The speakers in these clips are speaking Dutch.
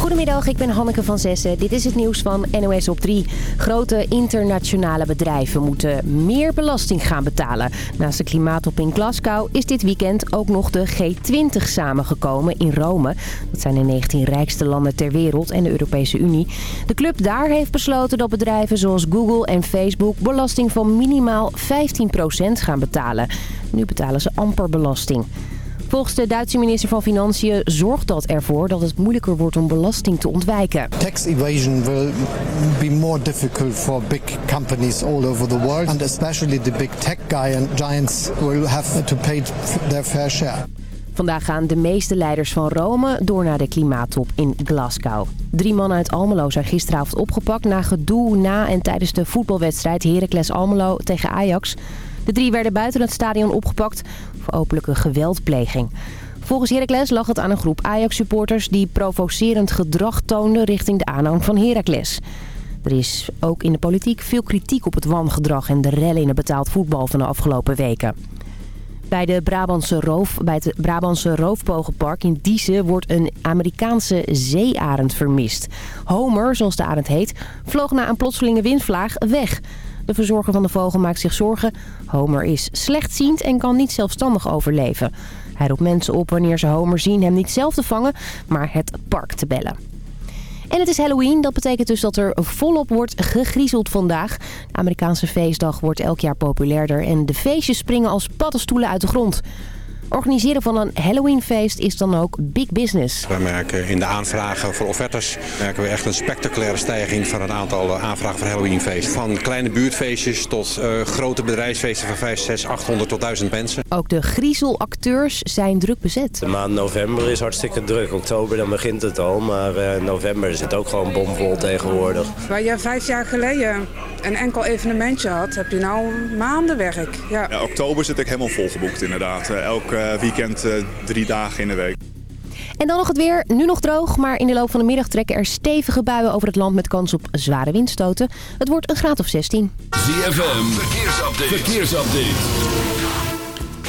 Goedemiddag, ik ben Hanneke van Zessen. Dit is het nieuws van NOS op 3. Grote internationale bedrijven moeten meer belasting gaan betalen. Naast de klimaattop in Glasgow is dit weekend ook nog de G20 samengekomen in Rome. Dat zijn de 19 rijkste landen ter wereld en de Europese Unie. De club daar heeft besloten dat bedrijven zoals Google en Facebook belasting van minimaal 15% gaan betalen. Nu betalen ze amper belasting. Volgens de Duitse minister van Financiën zorgt dat ervoor dat het moeilijker wordt om belasting te ontwijken. Tax evasion will be more difficult for big companies all over the world and especially the big tech giants will have to pay their fair share. Vandaag gaan de meeste leiders van Rome door naar de klimaattop in Glasgow. Drie mannen uit Almelo zijn gisteravond opgepakt na gedoe na en tijdens de voetbalwedstrijd Heracles Almelo tegen Ajax. De drie werden buiten het stadion opgepakt voor openlijke geweldpleging. Volgens Heracles lag het aan een groep Ajax-supporters die provocerend gedrag toonden richting de aanhang van Heracles. Er is ook in de politiek veel kritiek op het wangedrag en de rellen in het betaald voetbal van de afgelopen weken. Bij, de Brabantse roof, bij het Brabantse roofpogenpark in Diezen wordt een Amerikaanse zeearend vermist. Homer, zoals de arend heet, vloog na een plotselinge windvlaag weg. De verzorger van de vogel maakt zich zorgen. Homer is slechtziend en kan niet zelfstandig overleven. Hij roept mensen op wanneer ze Homer zien hem niet zelf te vangen, maar het park te bellen. En het is Halloween, dat betekent dus dat er volop wordt gegriezeld vandaag. De Amerikaanse feestdag wordt elk jaar populairder en de feestjes springen als paddenstoelen uit de grond. Organiseren van een Halloweenfeest is dan ook big business. We merken in de aanvragen voor offertes merken we echt een spectaculaire stijging van het aantal aanvragen voor Halloweenfeest. Van kleine buurtfeestjes tot uh, grote bedrijfsfeesten van 5, 6, 800 tot 1000 mensen. Ook de griezelacteurs zijn druk bezet. De maand november is hartstikke druk. Oktober dan begint het al, maar uh, november is het ook gewoon bomvol tegenwoordig. Waar je vijf jaar geleden een enkel evenementje had, heb je nou maanden werk. Ja. ja oktober zit ik helemaal volgeboekt inderdaad. Elke weekend drie dagen in de week. En dan nog het weer. Nu nog droog, maar in de loop van de middag trekken er stevige buien over het land met kans op zware windstoten. Het wordt een graad of 16. ZFM, verkeersupdate. verkeersupdate.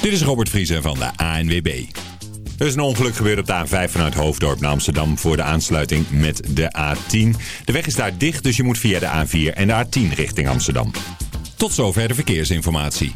Dit is Robert Vriezen van de ANWB. Er is een ongeluk gebeurd op de A5 vanuit Hoofddorp naar Amsterdam voor de aansluiting met de A10. De weg is daar dicht, dus je moet via de A4 en de A10 richting Amsterdam. Tot zover de verkeersinformatie.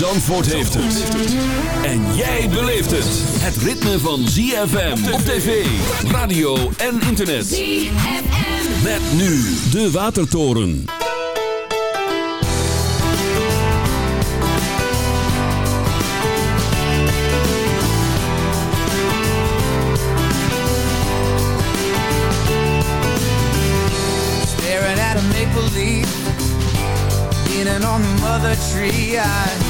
Zandvoort heeft het. En jij beleeft het. Het ritme van ZFM op tv, radio en internet. ZFM. Met nu de Watertoren. Staring at a maple leaf Leaning on the mother tree I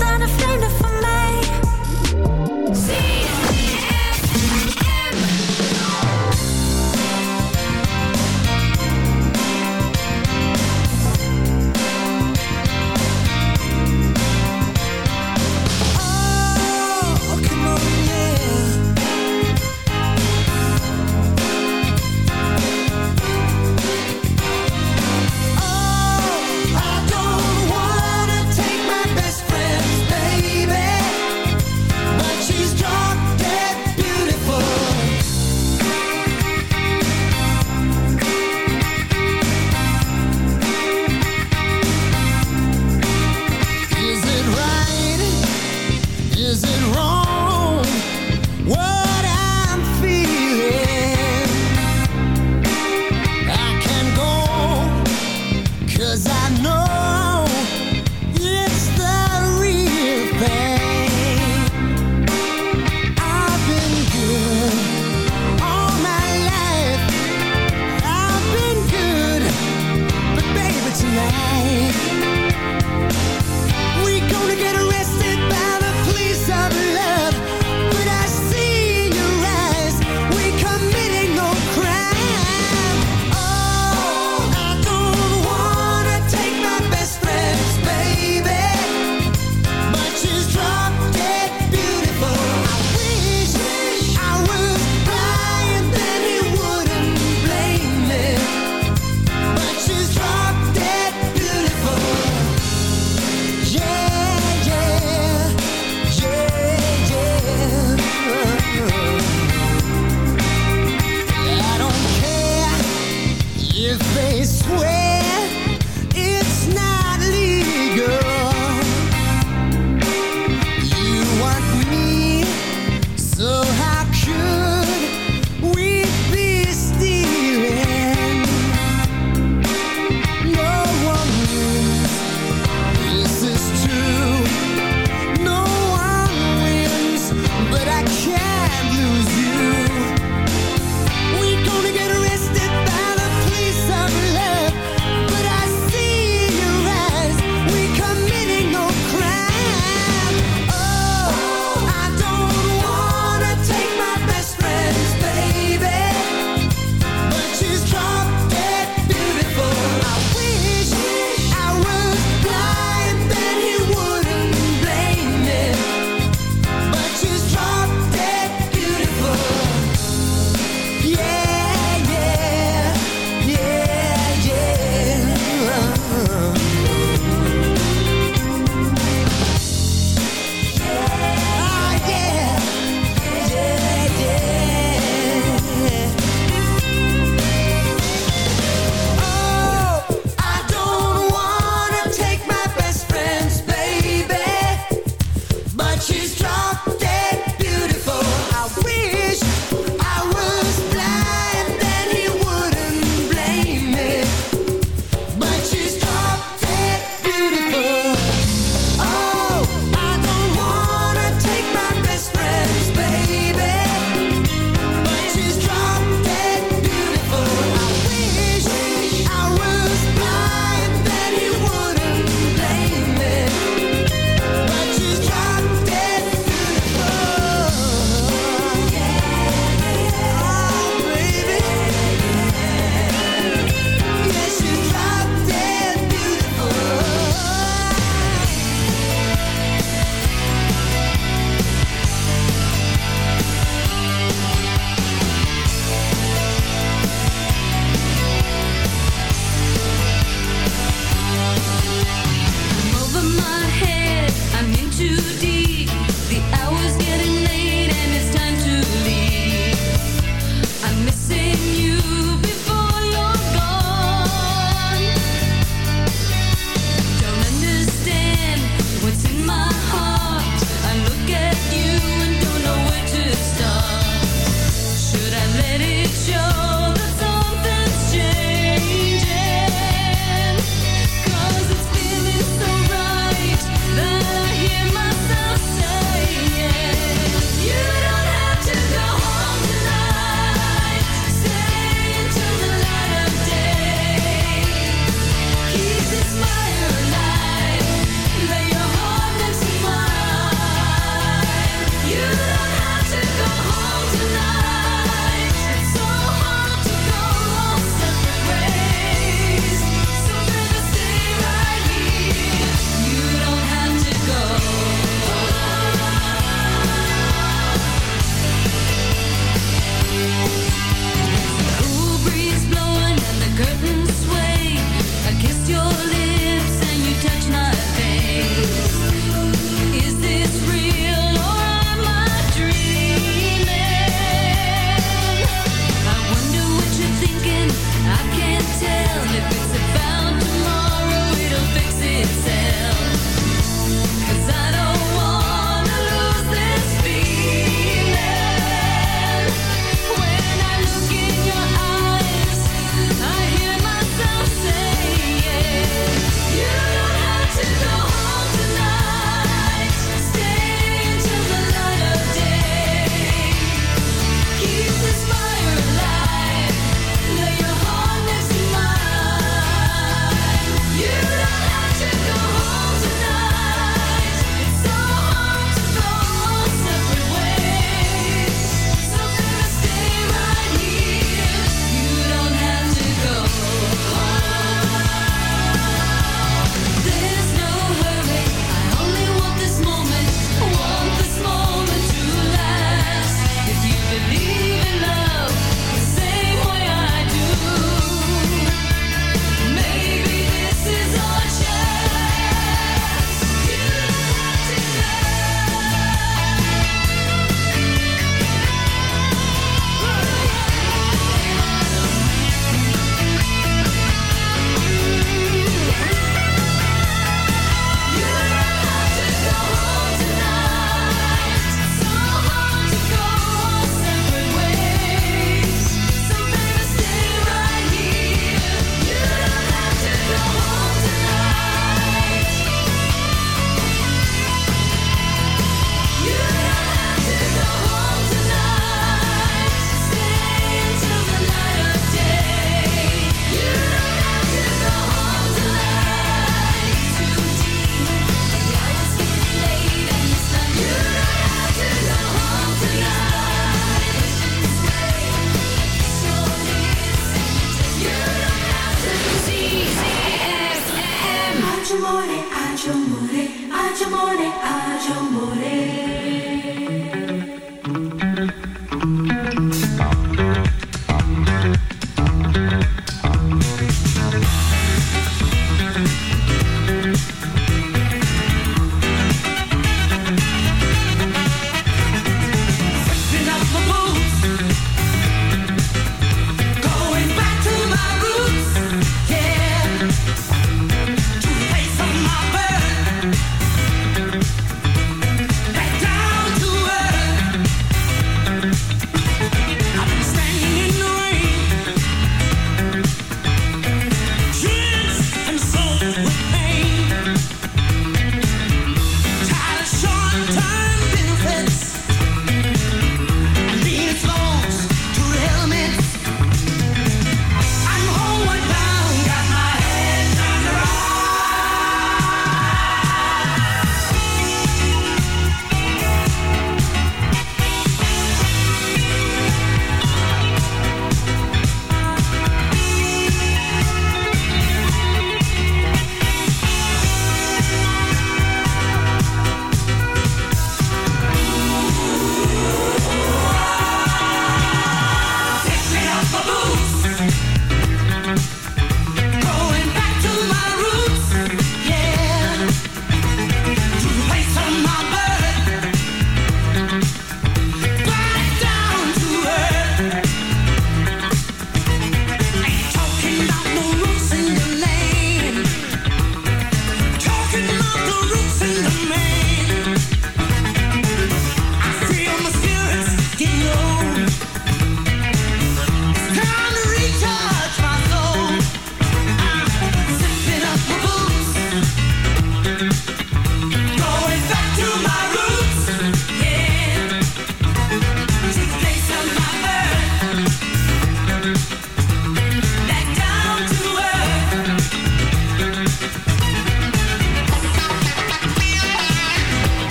than a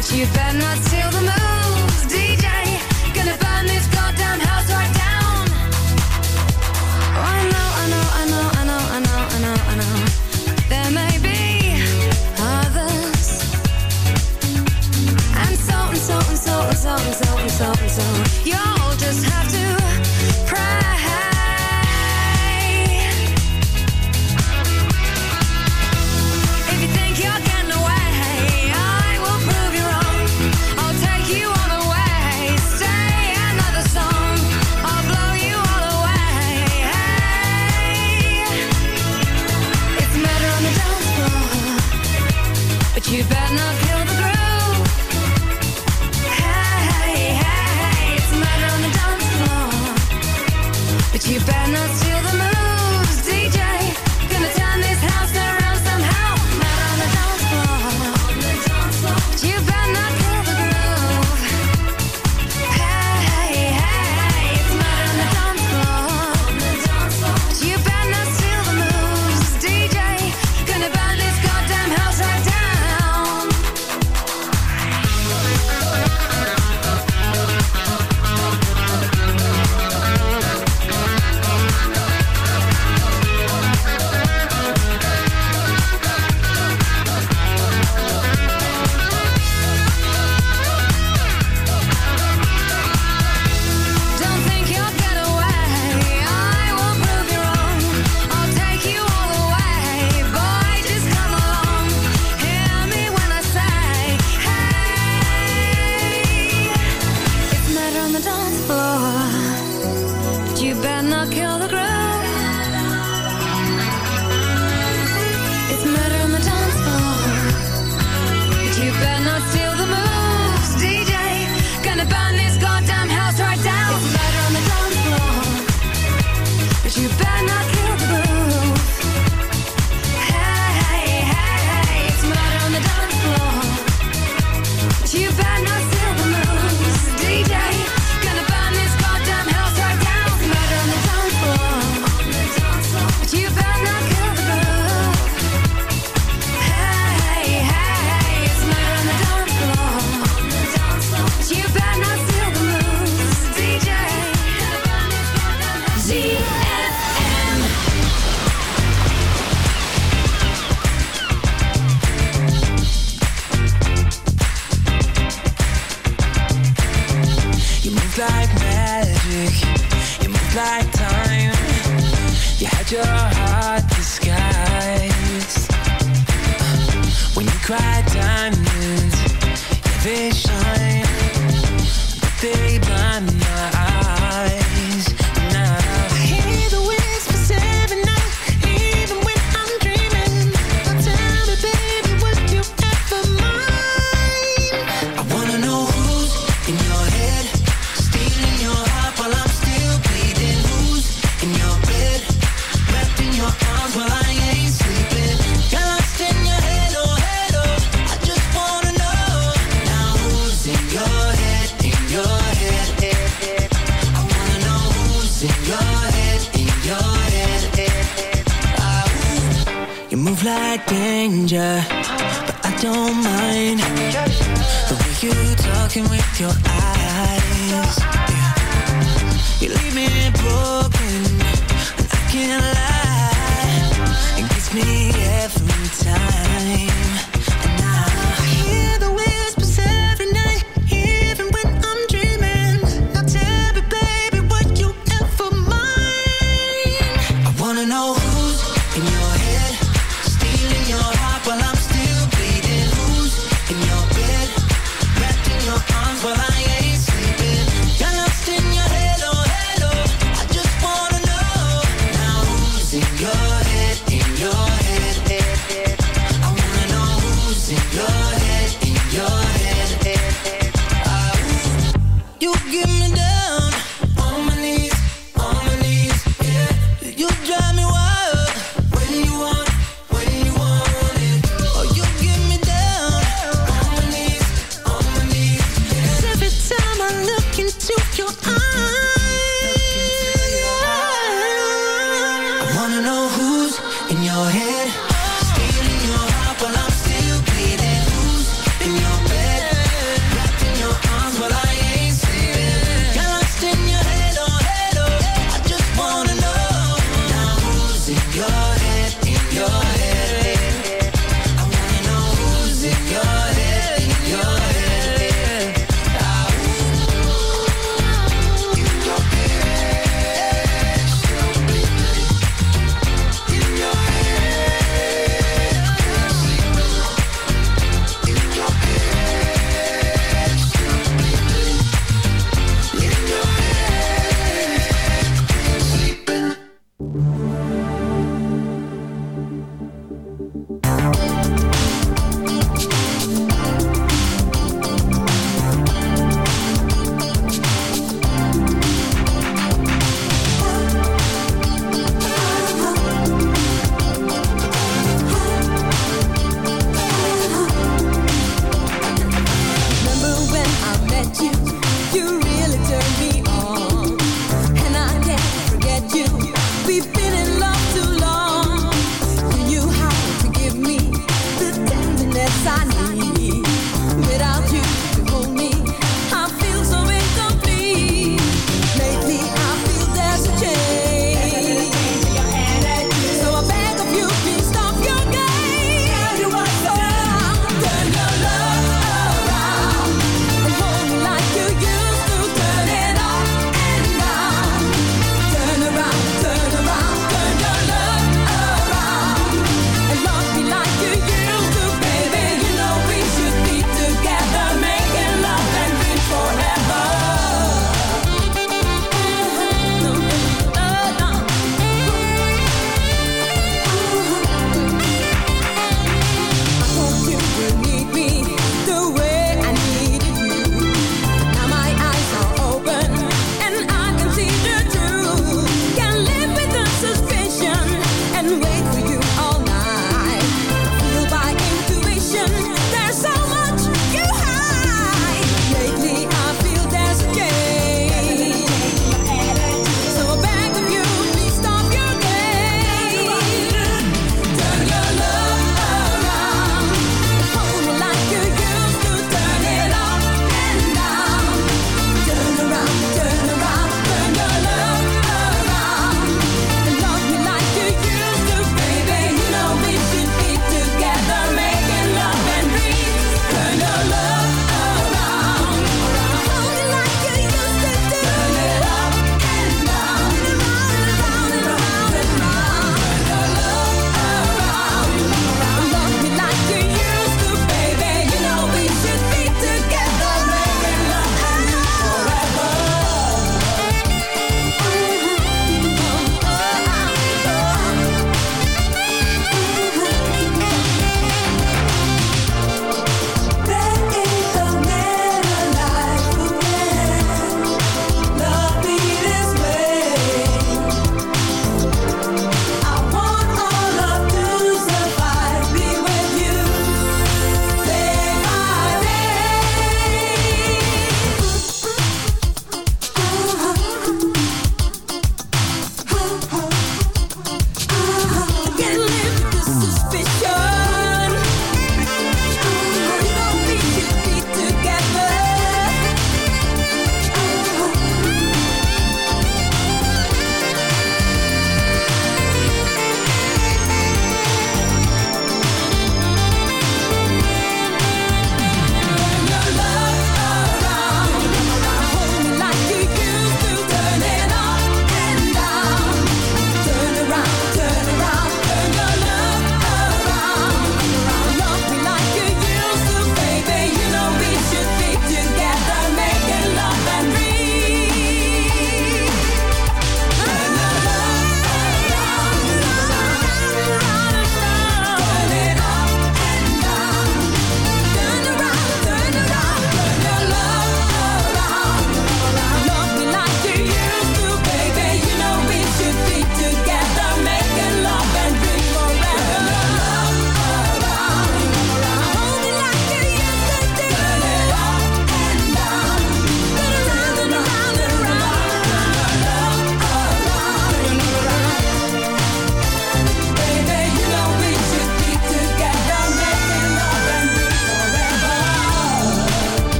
but you better not steal the move. Your eyes. Yeah. You leave me broken, and I can't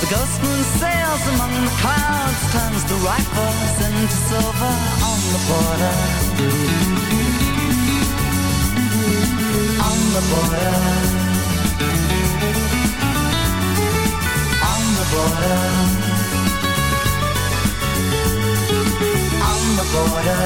The ghost moon sails among the clouds, turns the rifles into silver on the border. On the border. On the border. On the border.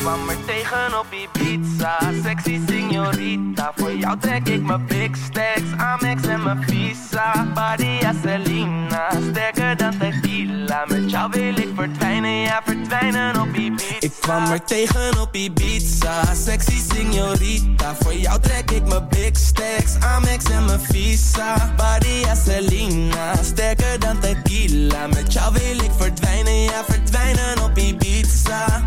Kwam er tegen op Ibiza, sexy signorita Voor jou trek ik mijn big stacks, Amex en mijn visa Badia Selena, sterker dan tequila Met jou wil ik verdwijnen, ja verdwijnen op Ibiza Ik kwam er tegen op Ibiza, sexy signorita Voor jou trek ik mijn big stacks, Amex en mijn visa Badia Selena, sterker dan tequila Met jou wil ik verdwijnen, ja verdwijnen op Ibiza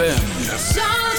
ZFM.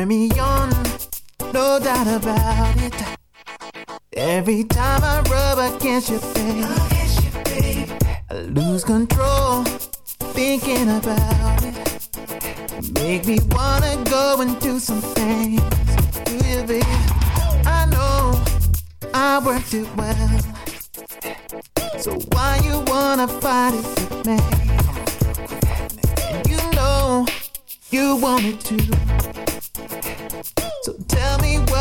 Turn me on, no doubt about it. Every time I rub against your face, I lose control, thinking about it. Make me wanna go and do some things. You, babe? I know I worked it well. So why you wanna fight it with me? You know you wanted to. So tell me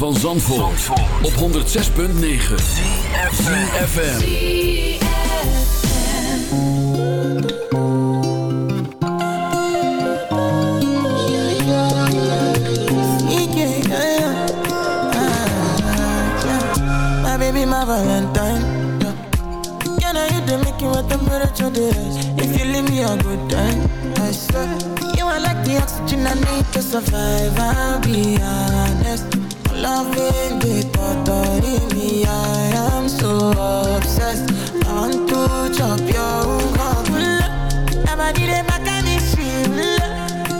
Van Zandvoort, op 106.9 FM. Yeah, yeah, Ah, yeah. My baby, my Valentine. Yeah, yeah now you the make you what temperature is. If you leave me a good time, I swear. You are like the oxygen I need to survive. I'll be honest. Of me, I am so obsessed. Want to chop your shit.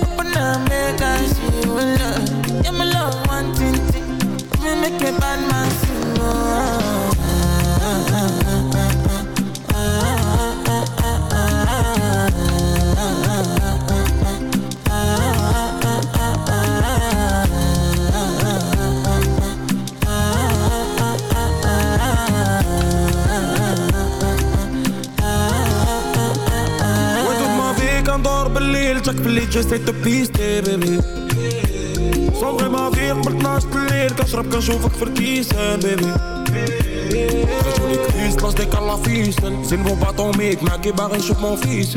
Open up, make see. Yeah, my love, one thing. Me make bad man ندور بالليل جاك باللي جاي تبيستي بيبي صوغي ما فيك ب 12 الليل كنشرب كنشوفك في الكيسان بيبي Ragioni Christ ديك الله فيسن زين بو باطو ميك معاكي باغي نشوف مون فيس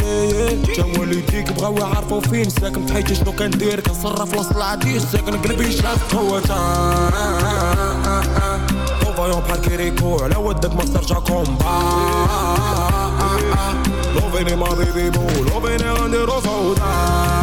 جا والديك بغاو يعرفوا فين ساكن في حياتي شنو كندير كنصرف وسط العديس ساكن قلبي شاف هو فايون بحال كيريكو على ودك ما ترجع كومبا Loving him on the road, de him on.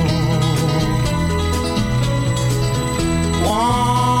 one